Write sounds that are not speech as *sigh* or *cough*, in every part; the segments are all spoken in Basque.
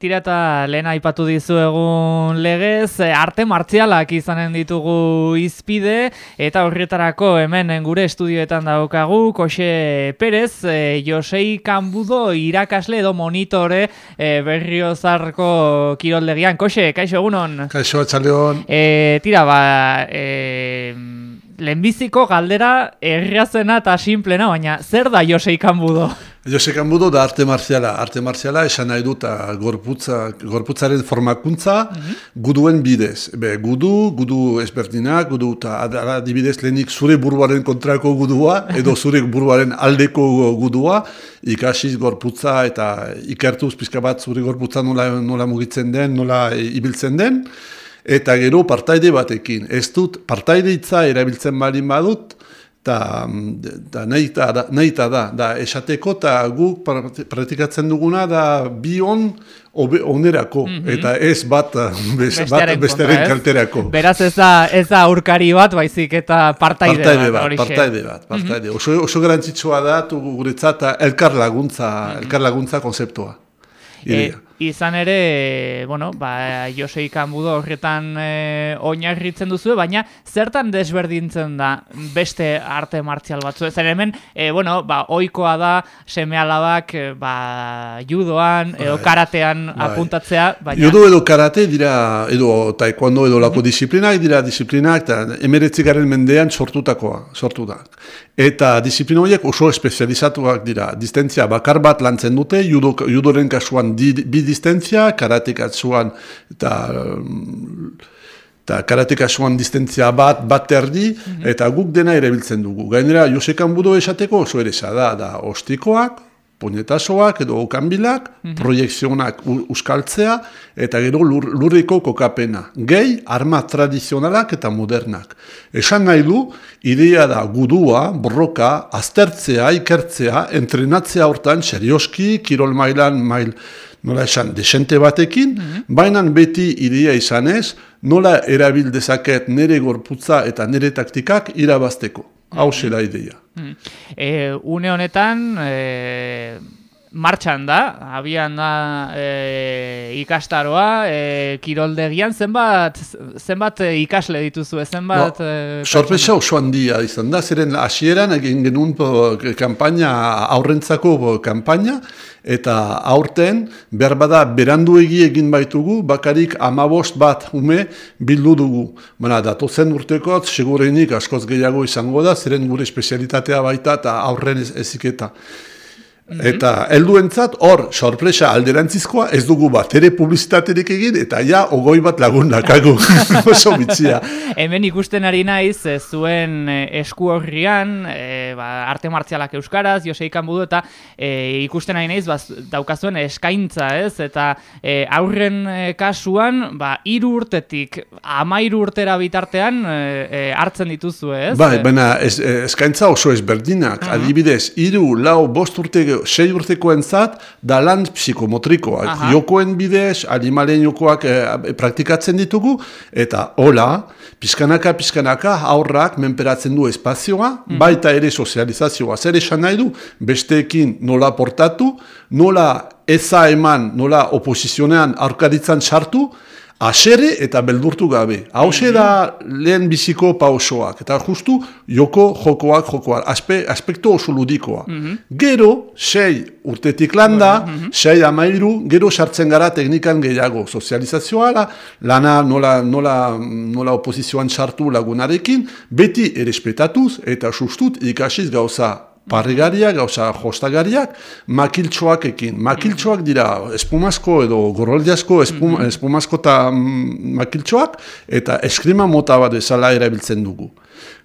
tira eta lehen aipatu dizu egun legez, eh, arte martzialak izanen ditugu izpide, eta horretarako hemen gure estudioetan daukagu, Koxe Perez, e, Josei Kanbudo irakasle edo monitore e, berriozarko kiroldegian. Koxe, kaixo egunon? Kaixo, atxaleon. E, tira, ba, e, lehenbiziko galdera erriazena eta simplena, baina zer da Josei Kanbudo? Jose Kanbudo da arte marziala. Arte marziala esan nahi dut gorputza, gorputzaren formakuntza mhm. guduen bidez. Be, gudu, gudu ezberdinak, gudu eta adibidez lehenik zure buruaren kontrako gudua edo zure *laughs* buruaren aldeko gudua ikasiz gorputza eta ikertuz pizka bat zure gorputza nola, nola mugitzen den, nola ibiltzen den. Eta gero partaide batekin. Ez dut partaide itza erabiltzen balin badut, eta nahi eta da, da esateko eta guk praktikatzen duguna da bi on onerako, mm -hmm. eta ez bat, bez, bat besteren kalterako. Beraz ez da, ez da aurkari bat, baizik eta partaide, partaide bat. Partaide bat, partaide mm -hmm. oso, oso garantzitsua da, guretzat, elkar laguntza, mm -hmm. elkar laguntza konzeptua. E, izan ere, bueno, ba, Josei Kanbudo horretan e, oinarritzen duzu, baina zertan desberdintzen da beste arte martzial batzu? Zer hemen, e, bueno, ba, oikoa da seme alabak e, ba, judoan edo bai, karatean bai. apuntatzea. Baina... Judo edo karate dira, edo taekwondo edo lako disiplinak dira disiplinak, eta emeretzikaren mendean sortutakoa, sortu da. Eta disiplina horiek oso espezializatuak dira. Distentzia bakar bat lantzen dute, judo, judoren kasuan di, bi distentzia, karatek atzuan eta eta karatek atzuan distentzia bat, bat erdi, mhm. eta guk dena ere biltzen dugu. Gainera, Josekan budo esateko oso ere da, da ostikoak, ponetasoak edo okanbilak, mm -hmm. proiekzionak uskaltzea, eta gero lur, lurriko kokapena. Gehi, arma tradizionalak eta modernak. Esan nahi du, ideia da gudua, borroka, aztertzea, ikertzea, entrenatzea hortan, serioski, kirol mailan, mail, nola esan, desente batekin, mm baina beti ideia izanez, nola erabildezaket nere gorputza eta nere taktikak irabazteko. Hau mm da ideia. Mm e, une honetan, e, martxan da, abian da e, ikastaroa, e, kiroldegian, zenbat, zenbat e, ikasle dituzu, zenbat... No, e, sorpresa oso handia izan da, ziren hasieran egin genuen kampaina, aurrentzako kampaina, eta aurten behar bada beranduegi egin baitugu, bakarik amabost bat ume bildu dugu. Baina, datozen urtekot, segurenik askoz gehiago izango da, ziren gure espezialitatea baita eta aurren eziketa. Mhm. Eta helduentzat hor sorpresa alderantzizkoa ez dugu bat ere publizitaterik egin eta ja ogoi bat lagun dakagu *laughs* oso mitzia. Hemen ikusten ari naiz eh, zuen eh, esku horrian e, ba, arte martzialak euskaraz, Joseikan budu eta e, ikusten ari naiz ba, daukazuen eskaintza ez eta e, aurren kasuan ba, iru urtetik amairu urtera bitartean hartzen dituzu ez? Bai, baina eskaintza oso ezberdinak, uh adibidez, iru, lau, bost urte sei urteko entzat, da lan psikomotrikoak. Jokoen bidez, animalen jokoak e, praktikatzen ditugu, eta hola, pizkanaka, pizkanaka, aurrak menperatzen du espazioa, mm. baita ere sozializazioa. Zer esan nahi du, besteekin nola portatu, nola eza eman, nola oposizionean aurkaditzan sartu, Asere eta beldurtu gabe. Hau da lehen biziko pausoak. Eta justu joko jokoak jokoak. Aspe, aspektu oso ludikoa. Mhm. Gero, sei urtetik landa, mm -hmm. sei amairu, gero sartzen gara teknikan gehiago. Sozializazioa, lana nola, nola, nola oposizioan sartu lagunarekin, beti erespetatuz eta sustut ikasiz gauza parrigariak, gauza jostagariak, makiltxoak ekin. Makiltxoak dira espumazko edo gorroldiazko espum, mm espumazko eta mm, makiltxoak, eta eskrima mota bat ezala erabiltzen dugu.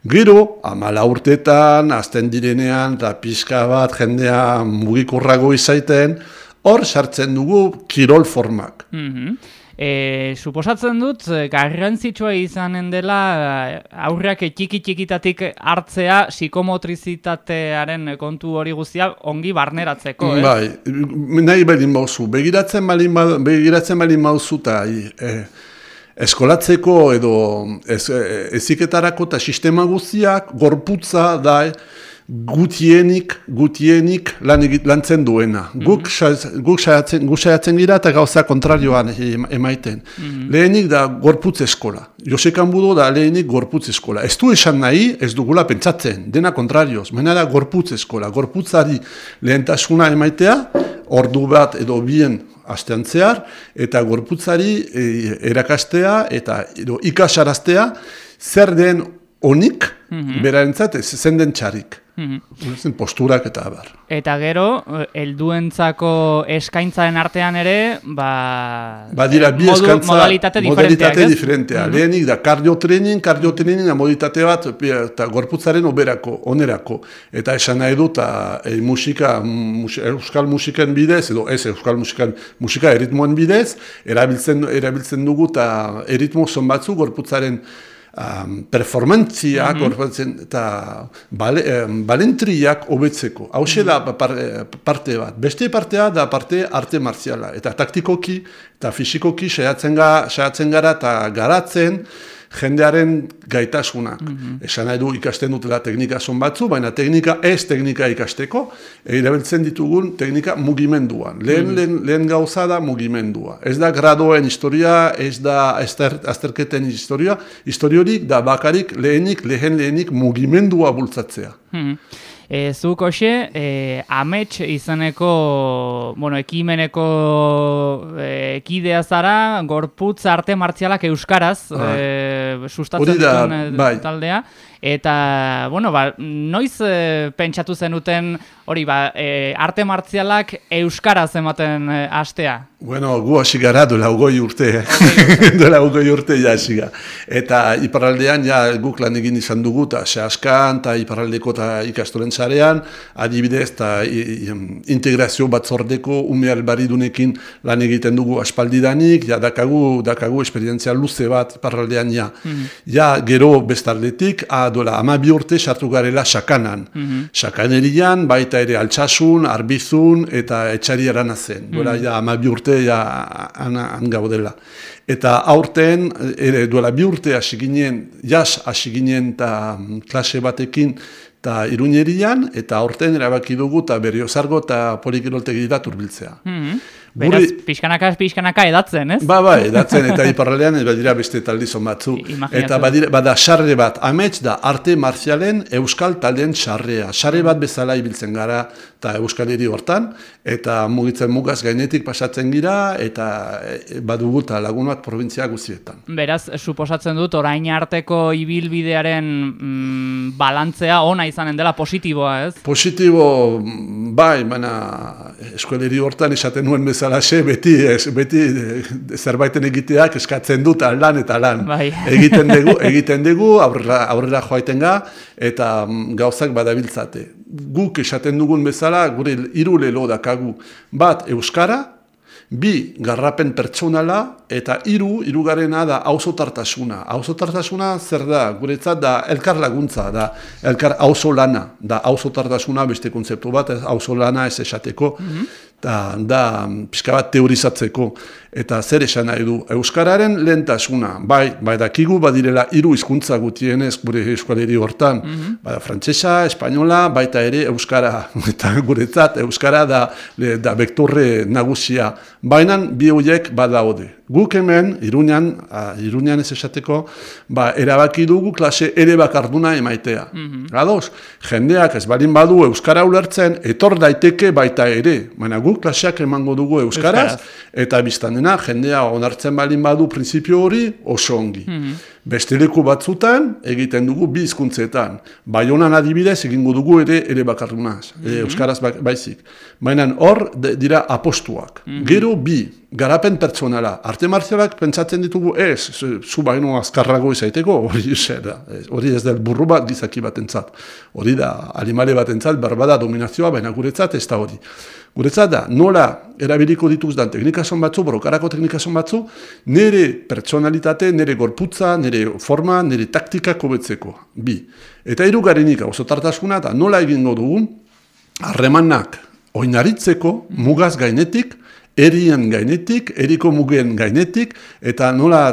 Gero, amala urtetan, azten direnean, eta pixka bat jendea mugikorrago izaiten, hor sartzen dugu kirol formak. Mm E, suposatzen dut, e, garrantzitsua izanen dela e, aurreak txiki txikitatik hartzea psikomotrizitatearen kontu hori guztia ongi barneratzeko, eh? Bai, nahi balin bauzu, begiratzen ba, begiratzen balin bauzu eta e, eskolatzeko edo ez, eziketarako eta sistema guztiak gorputza da, gutienik, gutienik lan egit, lantzen duena. Mm -hmm. Guk, guk saiatzen, guk saiatzen gira eta gauza kontrarioan emaiten. Mm Lehenik da gorputz eskola. Josekan budo da lehenik gorputz eskola. Ez du esan nahi, ez dugula pentsatzen, dena kontrarioz. Mena da gorputz eskola. Gorputzari lehentasuna emaitea, ordu bat edo bien astean zehar, eta gorputzari e, erakastea eta edo, ikasaraztea, zer den onik, mm -hmm. berarentzat ez zen den txarik. Mm -hmm. posturak eta abar. Eta gero, helduentzako eskaintzaren artean ere, ba... Ba dira, bi modu, eskaintza... Modalitate diferentea. Modalitate diferentea. Mm -hmm. Lehenik da, kardiotrenin, kardiotrenin, modalitate bat, eta gorputzaren oberako, onerako. Eta esan nahi dut, e, musika, mus, euskal musiken bidez, edo ez euskal musikan, musika eritmoen bidez, erabiltzen, erabiltzen dugu, eta eritmo zon batzu gorputzaren um, performantziak, mm -hmm. eta bale, um, balentriak hobetzeko. Hau da mhm. parte bat. Beste partea da parte arte marziala. Eta taktikoki eta fisikoki saiatzen gara eta garatzen, jendearen gaitasuna. Mm Esan nahi du ikasten dutela teknika son batzu, baina teknika ez teknika ikasteko, erabiltzen ditugun teknika mugimenduan. Lehen, mm lehen, lehen gauza da mugimendua. Ez da gradoen historia, ez da azterketen historia, historiorik da bakarik lehenik, lehen lehenik mugimendua bultzatzea. Mm E, zuk hoxe, e, amets izaneko, bueno, ekimeneko e, ekidea zara, gorputz arte martzialak euskaraz e, sustatzen duten e, bai. taldea. Eta, bueno, ba, noiz e, pentsatu zenuten hori, ba, e, arte martzialak euskaraz ematen e, astea? Bueno, gu hasi gara duela ugoi urte, eh? *laughs* duela ugoi urte ja hasi Eta iparraldean ja guk lan egin izan dugu, eta sehaskan, eta iparraldeko eta ikastoren zarean, adibidez, eta integrazio batzordeko ume albaridunekin lan egiten dugu aspaldidanik, ja dakagu, dakagu esperientzia luze bat iparraldean ja. Mm Ja, gero bestardetik, a duela ama bi urte sartu garela sakanan. Mm baita ere altsasun, arbizun eta etxari erana zen. Duela mm ja ama bi urte ja han gaudela. Eta aurten, ere duela bi urte hasi ginen, jas hasi ginen eta mm, klase batekin eta iruñerian, eta aurten erabaki dugu eta berriozargo eta polikiroltegi turbiltzea. Mm Beraz, pixkanaka, pixkanaka edatzen, ez? Ba, ba, edatzen, eta iparralean ez badira beste taldizon batzu. Eta badira, bada sarre bat, amets da arte marzialen euskal taldeen sarrea. Sarre bat bezala ibiltzen gara, eta euskal hiri hortan, eta mugitzen mugaz gainetik pasatzen gira, eta e, badugu eta lagun bat provintzia guztietan. Beraz, suposatzen dut, orain arteko ibilbidearen mm, balantzea ona izanen dela positiboa, ez? Positibo, bai, baina eskualeri hortan esaten nuen bezala, bezalaxe beti beti eh, zerbaiten egiteak eskatzen dut lan eta lan. Bai. Egiten dugu, *laughs* egiten dugu aurrera, aurrera joaiten ga eta mm, gauzak badabiltzate. Guk esaten dugun bezala gure hiru lelo dakagu bat euskara, bi garrapen pertsonala eta hiru hirugarrena da auzotartasuna. Auzotartasuna zer da? Guretzat da elkar laguntza da, elkar auzo lana da auzotartasuna beste kontzeptu bat, auzo lana ez esateko. Mhm da, da pixka bat teorizatzeko eta zer esan nahi du Euskararen lehentasuna, bai, bai dakigu badirela hiru hizkuntza gutienez gure eskualeri hortan, mm -hmm. bada frantsesa, espainola, baita ere Euskara, *laughs* eta guretzat Euskara da, da vektorre nagusia, baina bi horiek badaude. Guk hemen, irunean, irunean ez esateko, ba, erabaki dugu klase ere bakarduna emaitea. Mm -hmm. jendeak ez balin badu Euskara ulertzen, etor daiteke baita ere, baina guk klaseak emango dugu Euskaraz, Euskaraz. eta biztan dena, jendea onartzen balin badu printzipio hori oso ongi. Mm Beste leku batzutan egiten dugu bi hizkuntzetan. Baionan adibidez egingo dugu ere ere bakarrunaz, mm Euskaraz ba-, baizik. Baina hor dira apostuak. Mm Gero bi, garapen pertsonala. Arte marzialak pentsatzen ditugu ez, zu baino azkarrago izaiteko, *laughs* hori da. Hori ez da burru bat gizaki bat entzat. Hori da, alimale bat entzat, berbada dominazioa, baina guretzat ez da hori. Guretzat da, nola erabiliko dituz dan teknikazon batzu, brokarako teknikazon batzu, nire personalitate, nire gorputza, nire forma, nire taktika kobetzeko. Bi. Eta irugarenik hau zotartasuna, eta nola egingo dugun, harremanak oinaritzeko, mugaz gainetik, erien gainetik, eriko mugen gainetik, eta nola,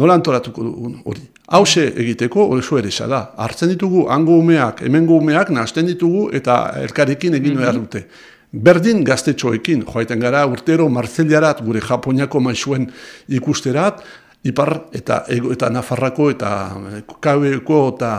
nola antolatuko dugun hori. Hauze egiteko oso ere da. Hartzen ditugu hango umeak, hemen umeak, nazten ditugu eta elkarekin egin behar mhm. dute. Berdin gaztetxoekin, joaiten gara urtero Marzeliarat, gure Japoniako maizuen ikusterat, Ipar eta ego, eta Nafarrako eta Kaueko eta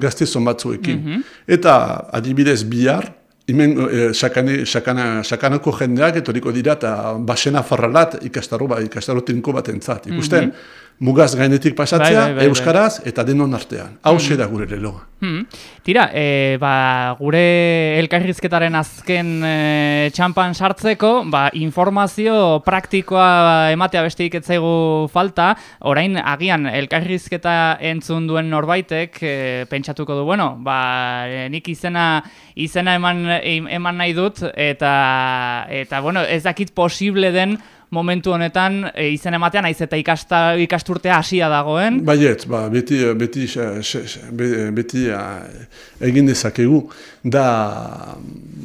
gaztezon batzuekin. Mhm. Eta adibidez bihar, Hemen eh, sakanako jendeak etoriko dira eta basena farralat ikastaro, ba, ikastaro tinko bat entzat. Ikusten, mm -hmm. mugaz gainetik pasatzea, bai, bai, bai, euskaraz eta denon artean. Hau mm -hmm. da gure leloa. Hmm. Tira, e, ba, gure elkarrizketaren azken e, txampan sartzeko, ba, informazio praktikoa ematea besteik etzaigu falta, orain agian elkarrizketa entzun duen norbaitek e, pentsatuko du, bueno, ba, nik izena izena eman, eman nahi dut, eta, eta bueno, ez dakit posible den momentu honetan e, izen ematean naiz eta ikasta, ikasturtea hasia dagoen. Baiet, ba, beti, beti, beti egin dezakegu. Da,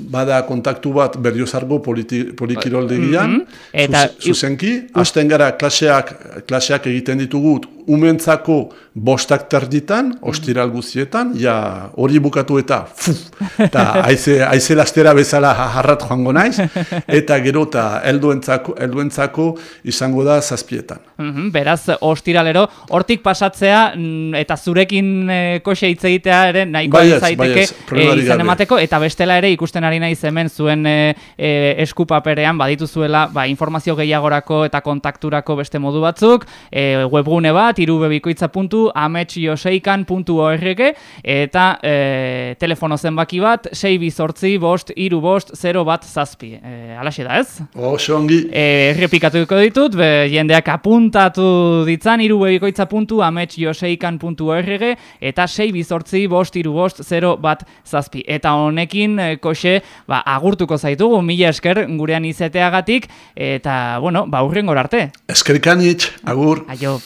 bada kontaktu bat berriozargo polikiroldegian, mm -hmm. eta zuzenki, hasten gara klaseak, klaseak egiten ditugu umentzako bostak terditan, ostiral guztietan, ja hori bukatu eta fuf, eta aize, aize lastera bezala harrat joango naiz, eta gero eta elduentzako, izango da zazpietan. Mm beraz, ostiralero, hortik pasatzea mm, eta zurekin e, koxe hitz egitea ere nahiko zaiteke e, izan emateko, eta bestela ere ikusten ari naiz hemen zuen e, e, eskupaperean baditu zuela ba, informazio gehiagorako eta kontakturako beste modu batzuk, e, webgune bat, irubebikoitza.ametxioseikan.org eta e, telefono zenbaki bat, 6 bizortzi, bost, iru bost, 0 bat zazpi. E, alaxe da ez? Oso ongi. E, errepikatuko ditut, be, jendeak apuntatu ditzan, irubebikoitza.ametxioseikan.org eta 6 bizortzi, bost, iru bost, 0 bat zazpi. Eta honekin, e, koxe, ba, agurtuko zaitugu, mila esker gurean izeteagatik, eta, bueno, ba, urren arte. Eskerkan agur. Aio.